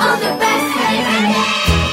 All the best, baby.